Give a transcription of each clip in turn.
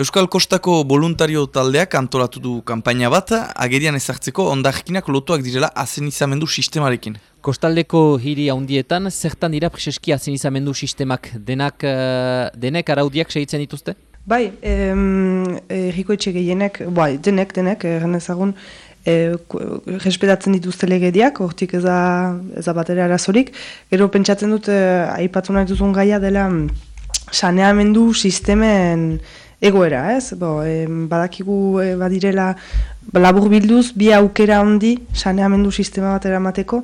Euskal Kostako voluntario taldeak antolatu du kanpaina bat, agerian ezartzeko ondarkinak lotuak direla azenizamendu sistemarekin. Kostaldeko hiri handietan, zertan dira preseski azenizamendu sistemak denak, uh, denek araudiak segitzen dituzte? Bai, erriko etxe gehienek, bai, denek, denek, erren ezagun, e, respetatzen dituzte legediak, hortik eza, eza bat ere arazorik. Gero pentsatzen dut, eh, aipatu nahi duzun gaia dela, saneamendu sistemen egoera, ez? Bo, e, badakigu e, badirela labur bilduz, bi aukera handi saneamendu sistema bat eramateko,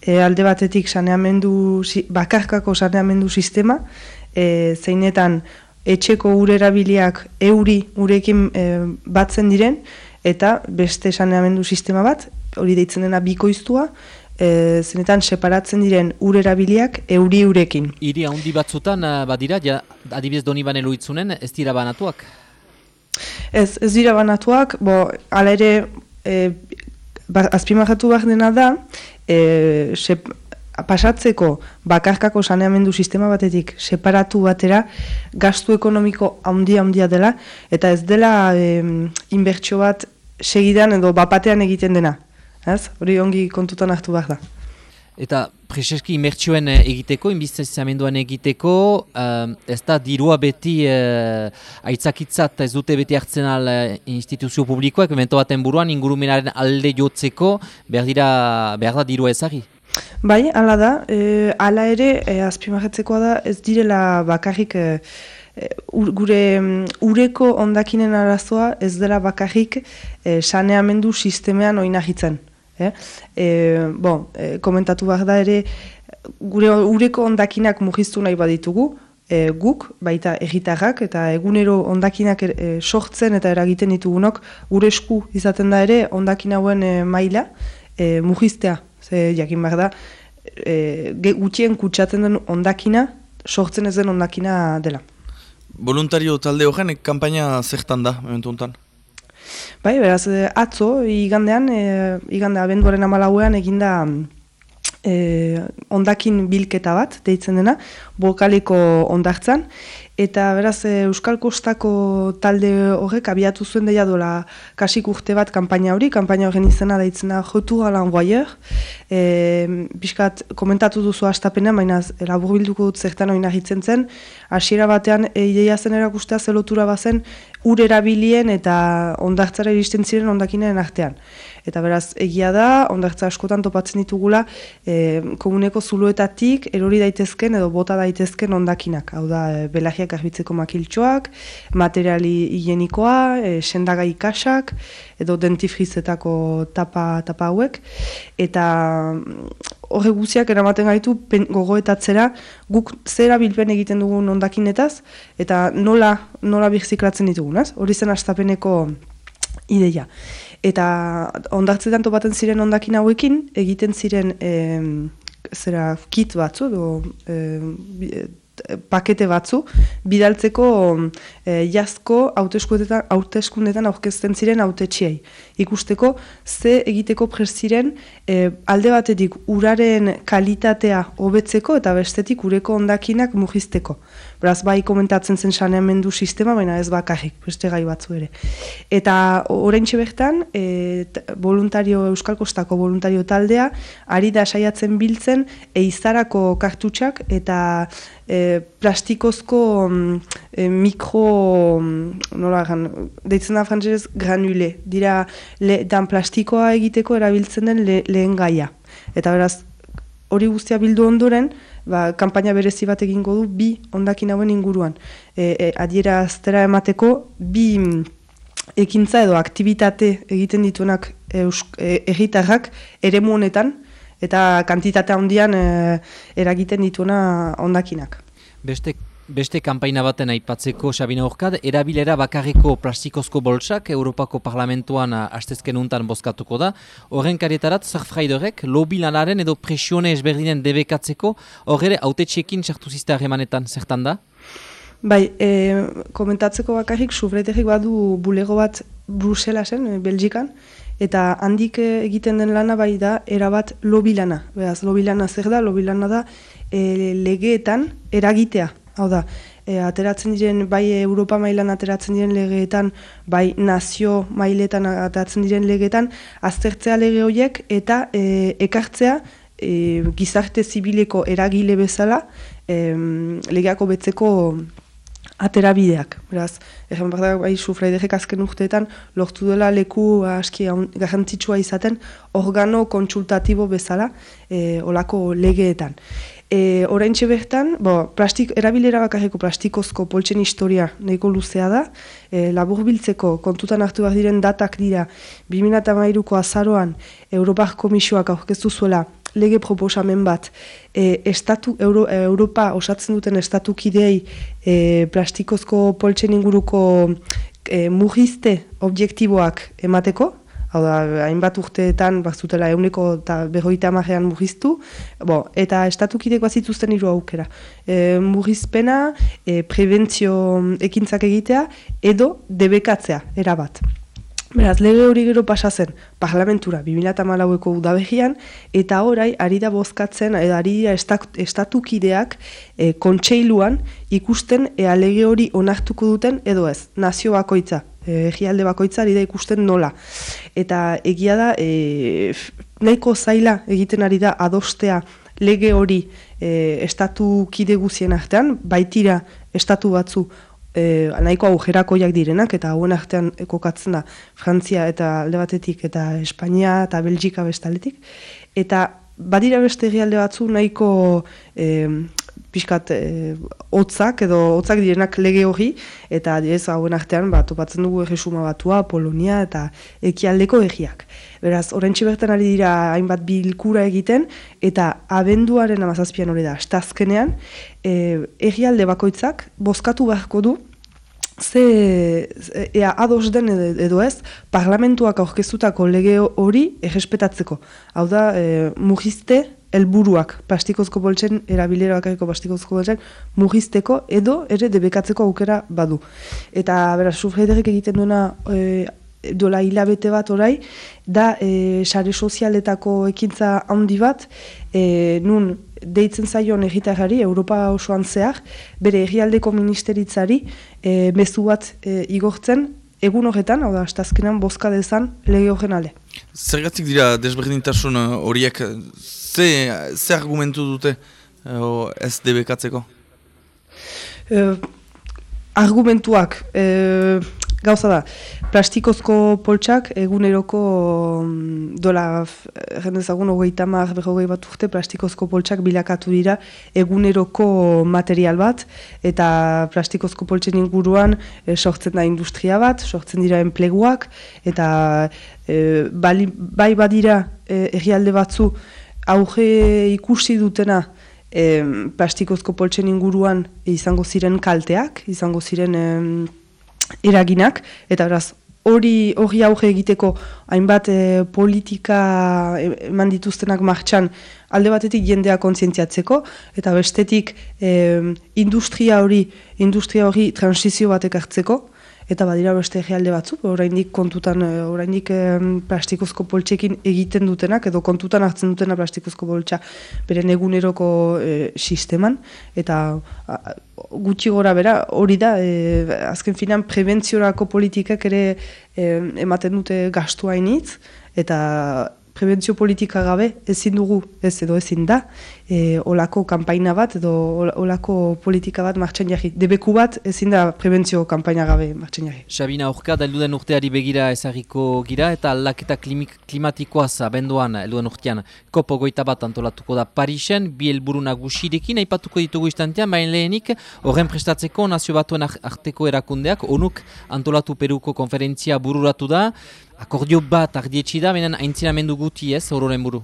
e, alde batetik saneamendu, bakarkako saneamendu sistema, e, zeinetan etxeko urerabiliak euri urekin e, batzen diren, eta beste saneamendu sistema bat, hori deitzen dena bikoiztua, e, zenetan separatzen diren urerabiliak euri urekin. Iri handi batzutan uh, badira, ja, adibidez doni bane luitzunen, ez dira banatuak? Ez, ez dira banatuak, bo, ala ere, e, ba, azpimahatu behar dena da, e, sep, pasatzeko bakarkako saneamendu sistema batetik separatu batera gastu ekonomiko handia handia dela eta ez dela e, inbertsio bat segidan edo bapatean egiten dena. Ez? Hori ongi kontutan hartu behar da. Eta preseski imertsioen eh, egiteko, inbiztezamenduan egiteko, uh, ez da dirua beti uh, aitzakitzat ez dute beti hartzen al instituzio publikoak, mento baten buruan ingurumenaren alde jotzeko, behar, dira, behar da dirua ezari? Bai, ala da, e, ala ere, e, azpimarretzekoa da, ez direla bakarrik gure um, ureko ondakinen arazoa ez dela bakarrik e, saneamendu sistemean oinahitzen. Eh? E, bon, e, komentatu behar da ere, gure ureko ondakinak mugiztu nahi baditugu, e, guk, baita egitarrak, eta egunero ondakinak e, sortzen eta eragiten ditugunok, gure esku izaten da ere, ondakin hauen e, maila e, mugiztea. Ze, jakin behar da, e, gutxien kutsatzen den ondakina, sortzen ez den ondakina dela. Voluntario talde horren, kampaina zertan da, eventu Bai, beraz, eh, atzo, igandean, e, igande abenduaren amalauean eginda e, ondakin bilketa bat, deitzen dena, bokaleko ondartzan, Eta beraz, eh, Euskal Kostako talde horrek abiatu zuen deia dola kasik urte bat kanpaina hori, kanpaina horren izena daitzena jotu galan voyeur. E, Biskat, komentatu duzu astapena, baina labur bilduko dut zertan hori nahitzen zen. Asiera batean, e, ideia zen erakustea zelotura bazen, ur erabilien eta ondartzara iristen ziren ondakinen artean. Eta beraz, egia da, ondartza askotan topatzen ditugula, e, komuneko zuluetatik erori daitezken edo bota daitezken ondakinak. Hau da, e, belagiak arbitzeko makiltxoak, materiali higienikoa, e, sendagai ikasak, edo dentifrizetako tapa, tapa hauek. Eta mm, horre guziak eramaten gaitu gogoetatzera guk zera bilpen egiten dugun ondakinetaz, eta nola, nola birziklatzen ditugun, hori zen astapeneko ideia. Eta ondartzetan topaten ziren ondakin hauekin, egiten ziren e, zera kit batzu, do, e, pakete batzu, bidaltzeko e, jazko hauteskundetan aurkezten ziren autetxiei. Ikusteko, ze egiteko ziren e, alde batetik uraren kalitatea hobetzeko eta bestetik ureko ondakinak mugizteko. Beraz, bai komentatzen zen saneamendu sistema, baina ez bakarrik, beste gai batzu ere. Eta orain bertan, e, voluntario, Euskal Kostako voluntario taldea, ari da saiatzen biltzen, eizarako kartutxak eta e, plastikozko e, mikro, nola gan, deitzen da frantzerez, granule. Dira, le, dan plastikoa egiteko erabiltzen den le, lehen gaia. Eta beraz, hori guztia bildu ondoren, ba, kanpaina berezi bat egingo du bi ondakin hauen inguruan. E, e, adiera aztera emateko bi mm, ekintza edo aktivitate egiten dituenak egitarrak e, ere honetan eta kantitatea handian e, eragiten dituena ondakinak. Beste Beste kanpaina baten aipatzeko Xabina Orkad, erabilera bakarriko plastikozko boltsak Europako Parlamentuan hastezken untan bozkatuko da. Horren karietarat, Zarfraidorek, lobi lanaren edo presione ezberdinen debekatzeko, horre haute txekin sartu zizte harremanetan, zertan da? Bai, e, komentatzeko bakarrik, sufretegik badu bulego bat Bruselasen, e, Belgikan, eta handik egiten den lana bai da, erabat lobi lana. Beaz, lobi lana zer da, lobi lana da e, legeetan eragitea Hau da, e, ateratzen diren, bai Europa mailan ateratzen diren legeetan, bai nazio mailetan ateratzen diren legeetan, aztertzea lege horiek eta e, ekartzea e, gizarte zibileko eragile bezala e, legeako betzeko aterabideak. Beraz, egen behar da, bai, sufraidegek azken urteetan, lortu dela leku aski garrantzitsua izaten, organo kontsultatibo bezala, e, olako legeetan. E, Horain bertan, bo, plastik, erabilera bakarreko plastikozko poltsen historia nahiko luzea da, e, labur biltzeko kontutan hartu behar diren datak dira, 2008ko azaroan, Europak komisioak aurkeztu zuela, lege proposamen bat. E, estatu, Euro, Europa osatzen duten estatukidei e, plastikozko poltsen inguruko e, mugizte objektiboak emateko, hau da, hainbat urteetan bazutela euneko eta berroita amarean mugiztu, bo, eta estatukideko azituzten hiru aukera. E, mugizpena, e, prebentzio ekintzak egitea, edo debekatzea, erabat. Beraz, lege hori gero pasa zen parlamentura 2008ko udabegian, eta orai ari da bozkatzen, edo ari da estatukideak e, kontseiluan ikusten ea lege hori onartuko duten edo ez, nazio bakoitza, egialde bakoitza ari da ikusten nola. Eta egia da, e, nahiko zaila egiten ari da adostea lege hori e, estatu kide guzien artean, baitira estatu batzu e, nahiko aujerakoiak direnak eta hauen artean kokatzen da Frantzia eta alde batetik eta Espainia eta Belgika bestaletik eta badira beste egialde batzu nahiko e, pixkat e, hotzak edo hotzak direnak lege hori eta ez hauen artean bat topatzen dugu erresuma batua, Polonia eta ekialdeko egiak. Beraz, orentsi bertan ari dira hainbat bilkura egiten eta abenduaren amazazpian hori da, estazkenean e, egialde bakoitzak bozkatu beharko du ze ea ados den edo ez parlamentuak aurkeztutako lege hori errespetatzeko. Hau da, e, mugizte helburuak plastikozko boltzen, erabilera bakariko plastikozko boltzen, mugizteko edo ere debekatzeko aukera badu. Eta, beraz, sufrederik egiten duena e, dola hilabete bat orai, da e, sare sozialetako ekintza handi bat, e, nun deitzen zaion egitarari, Europa osoan zehar, bere egialdeko ministeritzari, e, mezu bat e, igortzen, egun horretan, hau da, astazkenan, boska dezan lege horren ale. Zergatik dira desberdintasun horiek, ze, ze argumentu dute o, ez debekatzeko? E, argumentuak, e, gauza da, plastikozko poltsak eguneroko mm, dola jendezagun hogeita mar behogei bat urte plastikozko poltsak bilakatu dira eguneroko material bat. Eta plastikozko poltsen inguruan e, sortzen da industria bat, sortzen dira enpleguak. Eta e, bai badira e, errialde batzu auge ikusi dutena e, plastikozko poltsen inguruan izango ziren kalteak, izango ziren eraginak, eta beraz, hori hori auge egiteko hainbat e, politika eman dituztenak martxan alde batetik jendea kontzientziatzeko eta bestetik e, industria hori industria hori transizio batek hartzeko eta badira beste egealde batzu, oraindik kontutan, eh, oraindik plastikozko poltsekin egiten dutenak, edo kontutan hartzen dutena plastikozko poltsa beren eguneroko e, sisteman, eta gutxi gora bera, hori da, e, azken finan prebentziorako politikak ere ematen dute gastu hainitz, eta prebentzio politika gabe ezin dugu ez edo ezin da e, olako kanpaina bat edo olako politika bat martxan jarri. Debeku bat ezin da prebentzio kanpaina gabe martxan jarri. Sabina Orka, da eluden urteari begira ezagiko gira eta aldaketa klimatikoaz abenduan eluden urtean kopo goita bat antolatuko da Parisen, bi helburu nagusirekin aipatuko ditugu istantean, baina lehenik horren prestatzeko nazio batuen arteko erakundeak onuk antolatu Peruko konferentzia bururatu da, akordio bat ardietxi da, benen aintzinamendu guti ez, hororen buru?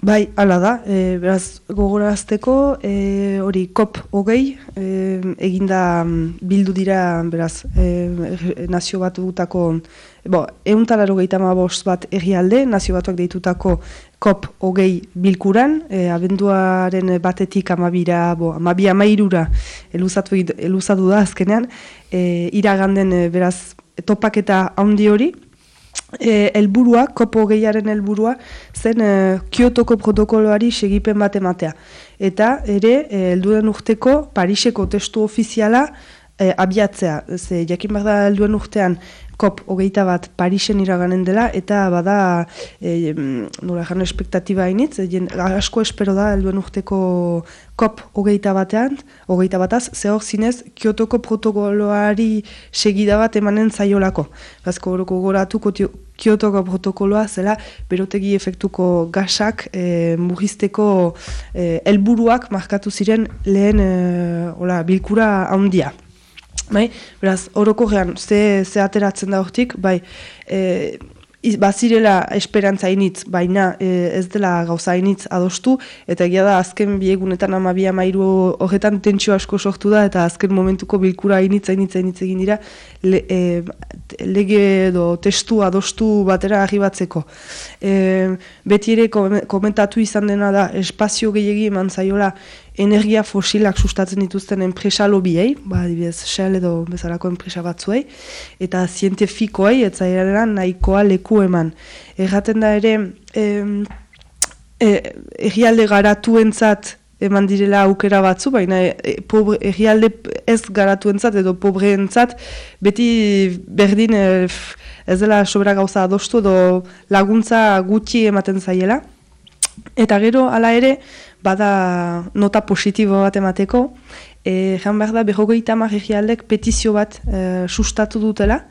Bai, ala da, e, beraz gogorazteko, e, hori kop hogei, e, eginda mm, bildu dira, beraz, e, nazio bat dutako, bo, euntalaro gehiatama bost bat errialde, nazio batuak deitutako kop hogei bilkuran, e, abenduaren batetik amabira, bo, amabia mairura, eluzatu, eluzatu da azkenean, e, iraganden, e, beraz, topaketa handi hori, e, elburua, kopo gehiaren helburua zen e, Kiotoko protokoloari segipen bat ematea. Eta ere, e, elduen urteko Pariseko testu ofiziala e, abiatzea. Ze, jakin behar da elduen urtean kop hogeita bat Parisen iraganen dela, eta bada, e, nora jan espektatiba hainitz, e, asko espero da elduen urteko kop hogeita batean, hogeita bataz, ze hor zinez, Kiotoko protokoloari segida bat emanen zaiolako. Gazko horoko goratu Kiotoko protokoloa zela berotegi efektuko gasak e, mugizteko e, helburuak markatu ziren lehen e, ola, bilkura handia. Bai, beraz, orokorrean, ze, ze ateratzen da hortik, bai, e, bazirela esperantza initz, baina e, ez dela gauza initz adostu, eta egia da azken biegunetan ama bi amairu horretan tentsio asko sortu da, eta azken momentuko bilkura initz, initz, initz egin dira, le, e, lege edo testu adostu batera arribatzeko. E, beti ere komentatu izan dena da, espazio gehiagi eman zaiola, energia fosilak sustatzen dituzten enpresa lobiei, ba, dibidez, Shell edo bezalako enpresa batzuei, eta zientifikoei, eta eran nahikoa leku eman. Erraten da ere, em, e, egialde garatu entzat, eman direla aukera batzu, baina e, pobre, egialde ez garatu entzat, edo pobre entzat, beti berdin e, ez dela sobera gauza adostu, edo laguntza gutxi ematen zaiela. Eta gero, hala ere, bada nota positibo bat emateko, e, jan behar da berrogeita marregialdek petizio bat e, sustatu dutela,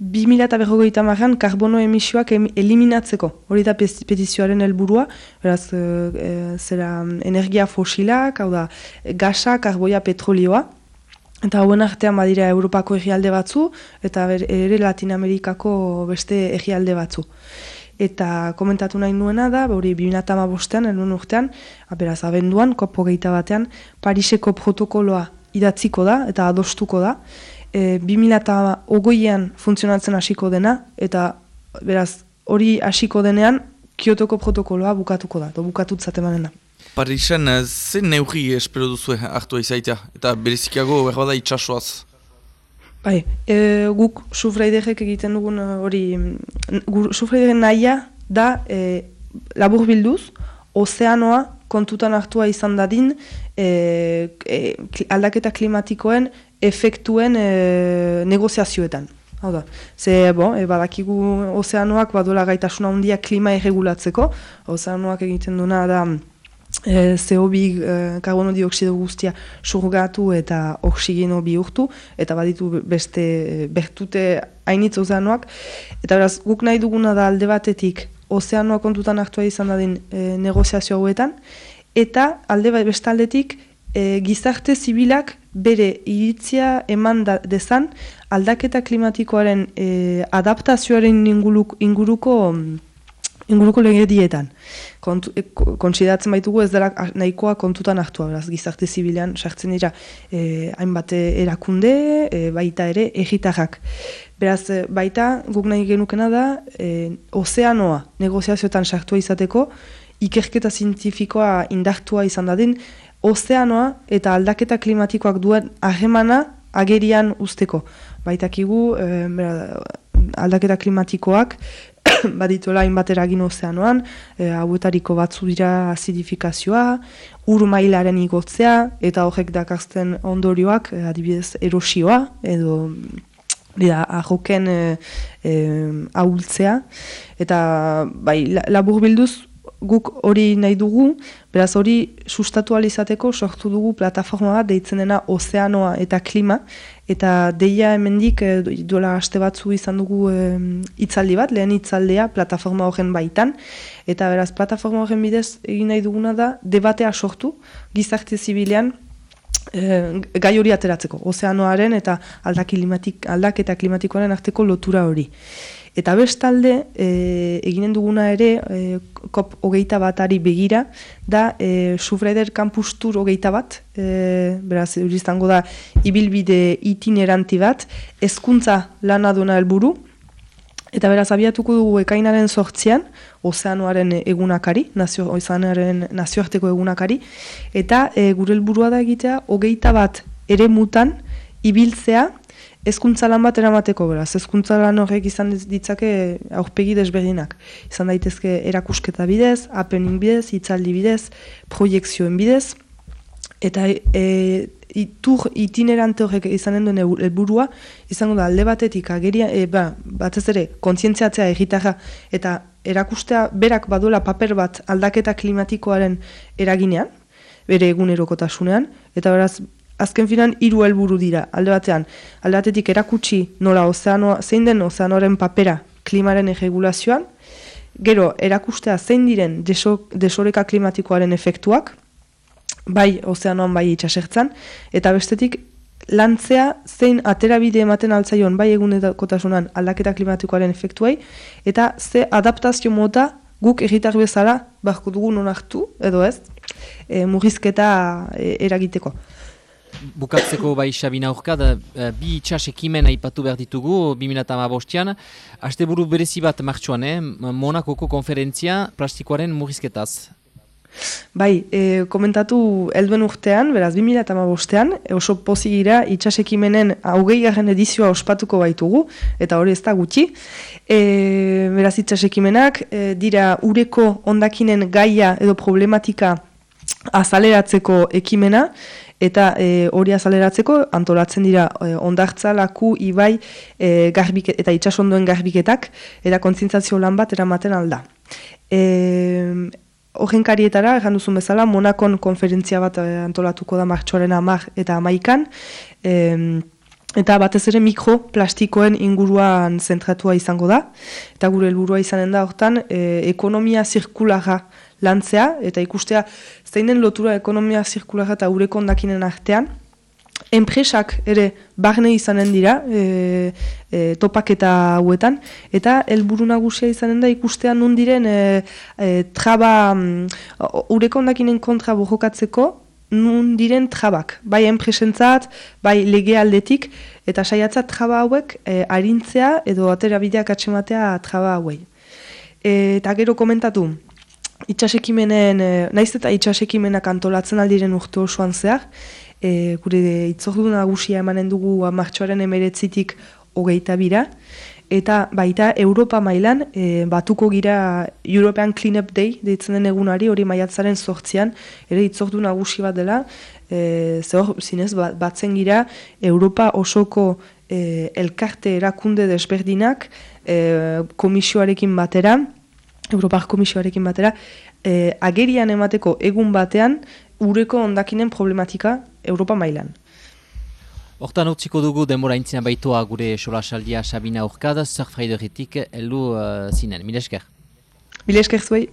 2000 eta berrogeita marrean karbono emisioak eliminatzeko, hori da petizioaren helburua, beraz, e, e, zera energia fosilak, hau da, gasa, karboia, petrolioa, eta hauen artean badira Europako egialde batzu, eta ere Latin Amerikako beste egialde batzu eta komentatu nahi nuena da, hori 2008 bostean, elun urtean, beraz, abenduan, kopo gehieta batean, Pariseko protokoloa idatziko da, eta adostuko da, e, 2008an funtzionatzen hasiko dena, eta beraz, hori hasiko denean, Kiotoko protokoloa bukatuko da, do bukatutzat emanen da. Parisen, eh, zen neugi espero duzu hartu izaitea, eta berezikiago berbada itxasoaz? Bai, e, guk sufraiderek egiten dugun e, hori, sufraideren nahia da e, labur bilduz, ozeanoa kontutan hartua izan dadin e, e, aldaketa klimatikoen efektuen e, negoziazioetan. Hau da, ze, bo, e, badakigu ozeanoak badola gaitasuna handia klima erregulatzeko, ozeanoak egiten duna da, e, CO2 e, karbono dioksido guztia surgatu eta oksigeno bihurtu, eta baditu beste e, bertute hainitz ozeanoak. Eta beraz, guk nahi duguna da alde batetik ozeanoa kontutan hartua izan dadin e, negoziazio hauetan, eta alde bat bestaldetik e, gizarte zibilak bere iritzia eman da, dezan aldaketa klimatikoaren e, adaptazioaren inguruko inguruko legedietan. Kontu, e, kontsidatzen baitugu ez dela nahikoa kontutan hartua, beraz, gizarte zibilean sartzen dira e, hainbat erakunde, e, baita ere, egitarrak. Beraz, e, baita, guk nahi genukena da, e, ozeanoa negoziazioetan sartua izateko, ikerketa zientifikoa indartua izan dadin, ozeanoa eta aldaketa klimatikoak duen ahemana agerian usteko. Baitakigu, e, aldaketa klimatikoak baditola hainbat eragin ozeanoan, e, hauetariko batzu dira azidifikazioa, ur mailaren igotzea, eta horrek dakazten ondorioak, e, adibidez, erosioa, edo dira, ahoken e, e, ahultzea, eta bai, labur bilduz, guk hori nahi dugu, beraz hori sustatu alizateko sortu dugu plataforma bat deitzen dena ozeanoa eta klima, eta deia hemendik e, duela aste batzu izan dugu e, itzaldi bat, lehen itzaldea plataforma horren baitan, eta beraz plataforma horren bidez egin nahi duguna da debatea sortu gizarte zibilean e, gai hori ateratzeko, ozeanoaren eta aldaketa klimatikoaren arteko lotura hori. Eta bestalde, e, eginen duguna ere, e, kop hogeita batari begira, da e, Sufreder Campus Tour hogeita bat, e, beraz, uriztango da, ibilbide itineranti bat, ezkuntza lana duena helburu, Eta beraz, abiatuko dugu ekainaren sortzean, ozeanoaren egunakari, nazio, ozeanoaren nazioarteko egunakari, eta e, gure helburua da egitea, hogeita bat ere mutan, ibiltzea, ezkuntza lan bat eramateko beraz, ezkuntza lan horrek izan ditzake aurpegi desberdinak. Izan daitezke erakusketa bidez, happening bidez, hitzaldi bidez, proiektzioen bidez, eta e, itur itinerante horrek izanen duen helburua izango da alde batetik ageria, e, ba, batez ere, kontzientziatzea egitarra eta erakustea berak baduela paper bat aldaketa klimatikoaren eraginean, bere egunerokotasunean, eta beraz, azken finan, hiru helburu dira, alde batean, alde batetik erakutsi nola ozeanoa, zein den ozeanoaren papera klimaren eregulazioan, gero, erakustea zein diren desoreka klimatikoaren efektuak, bai ozeanoan bai itxasertzan, eta bestetik lantzea zein aterabide ematen altzaion bai egunetakotasunan aldaketa klimatikoaren efektuai, eta ze adaptazio mota guk egitar bezala barko dugu nonartu, edo ez, e, murrizketa e, eragiteko. Bukatzeko bai Xabina aurka, da, e, bi itxas ekimen aipatu behar ditugu, 2008an, haste buru berezi bat martxuan, eh? Monakoko konferentzia plastikoaren murrizketaz. Bai, e, komentatu helduen urtean, beraz 2008an, oso pozik gira itxasekimenen haugei garen edizioa ospatuko baitugu, eta hori ez da gutxi. E, beraz itxasekimenak, e, dira ureko ondakinen gaia edo problematika azaleratzeko ekimena, eta e, hori azaleratzeko antolatzen dira e, ondartza, laku, ibai e, garbike, eta itxasondoen garbiketak, eta kontzintzazio lan bat eramaten alda. E, Horren karietara, egan duzun bezala, Monakon konferentzia bat eh, antolatuko da martxoaren amak eta amaikan, eta batez ere mikroplastikoen inguruan zentratua izango da, eta gure helburua izanen da, hortan, e, ekonomia zirkulara lantzea, eta ikustea, zeinen lotura ekonomia zirkulara eta ureko ondakinen artean, enpresak ere barne izanen dira e, e, topaketa hauetan eta helburu nagusia izanen da ikustean nun diren e, e, traba um, ureko ondakinen kontra bojokatzeko nun diren trabak, bai enpresentzat, bai lege aldetik, eta saiatzat traba hauek e, arintzea edo aterabideak atxematea traba hauei. E, eta gero komentatu, itxasekimenen, e, naiz eta itxasekimenak antolatzen aldiren urte osoan zehar, e, gure itzordu nagusia emanen dugu martxoaren emeretzitik hogeita bira, eta baita Europa mailan e, batuko gira European Cleanup Day deitzen den egunari hori maiatzaren sortzian, ere itzordu nagusi bat dela, e, zehor, zinez, ba, batzen gira Europa osoko e, elkarte erakunde desberdinak e, komisioarekin batera, Europar komisioarekin batera, e, agerian emateko egun batean, ureko ondakinen problematika Europa mailan. Hortan utziko dugu demora intzina baitoa gure solasaldia Sabina Urkada, Surfrideretik, elu uh, zinen. Mil esker? Mil esker zuei.